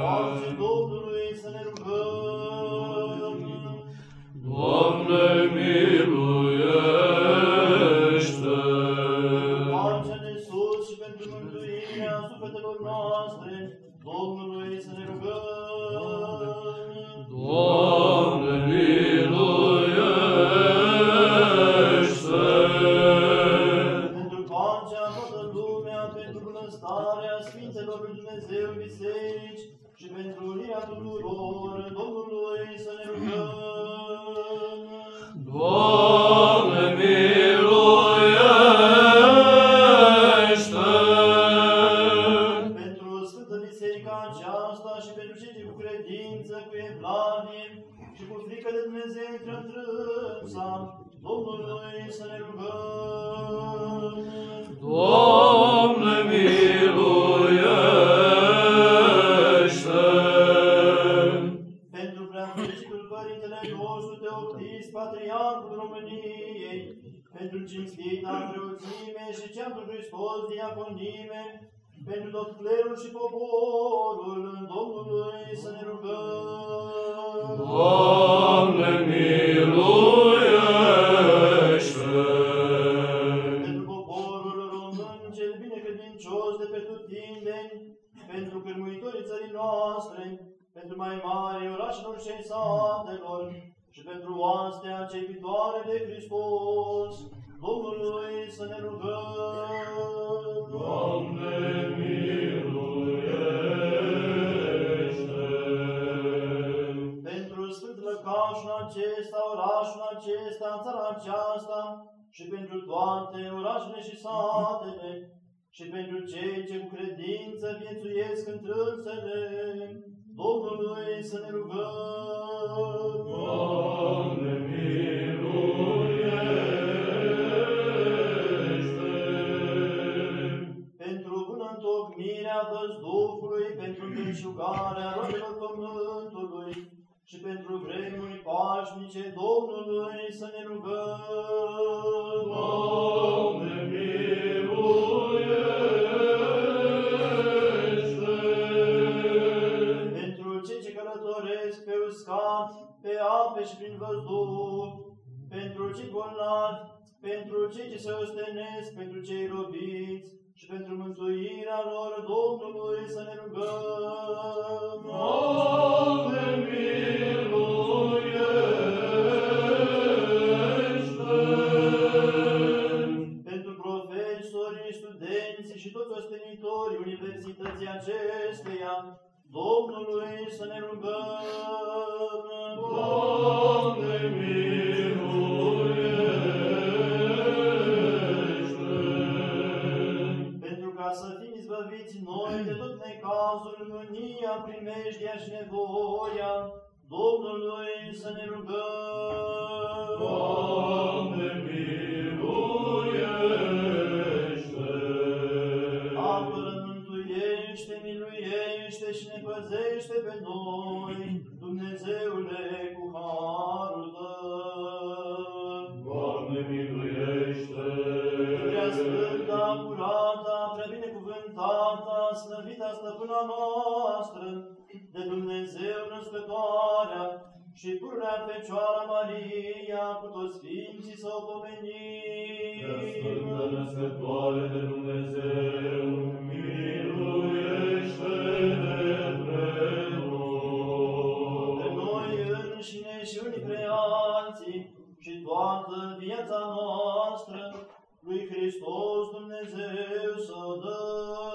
Pace Domnului să ne rugăm. Pentru bunăstarea Sfinților lui Dumnezeu în biserici și pentru unirea tuturor, Domnului să ne rugăm. Doamne, miluiește! Pentru Sfântă Biserica aceasta și pentru cei ce cu credință, cu evlavie și cu frică de Dumnezeu intră în trânsa, Domnului să ne rugăm. Părintele nostru Teoctist, Patriarhul României, pentru cinstita preoțime și ceasul Hristos diaconime, pentru tot clerul și poporul Domnului să ne rugăm. Doamne, miluiește! pentru poporul român cel binecredincios de pe tutindeni, pentru cârmuitorii țării noastre, pentru mai mari orașelor și ai satelor, și pentru oastea cei viitoare de Hristos, Domnului să ne rugăm. Doamne, miluiește! Pentru Sfânt Lăcașul acesta, orașul acesta, țara aceasta, și pentru toate orașele și satele, și pentru cei ce cu credință viețuiesc întrânsele, Domnului să ne rugăm. Doamne, miluiește! Pentru bună întocmirea văzduhului, pentru îndelciugarea robilor pământului și pentru vremuri pașnice Domnului să ne rugăm. Pe ape și prin văzduh, pentru cei bolnavi, pentru cei ce se ostenesc, pentru cei robiți și pentru mântuirea lor Domnului să ne rugăm. Doamne, miluiește! pentru profesorii, studenții și toți ostenitorii universității acesteia, Domnului să ne rugăm. Doamne, miluiește! Pentru ca să fim izbăviți noi de tot necazul, mânia, primejdia și nevoia, Domnului să ne rugăm. Doamne, miluiește! Slăvita stăpâna noastră, de Dumnezeu născătoarea și pururea Fecioara Maria, cu toți Sfinții să o Prea Sfântă pomenim. Născătoare de Dumnezeu, miluiește-ne pre Pe noi. noi înșine și unii pre alții și toată viața noastră lui Hristos Dumnezeu să o dăm.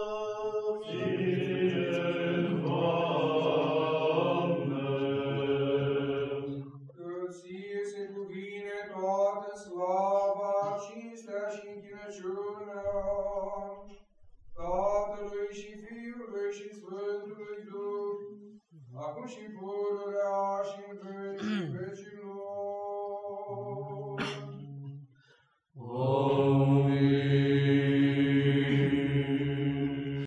Sine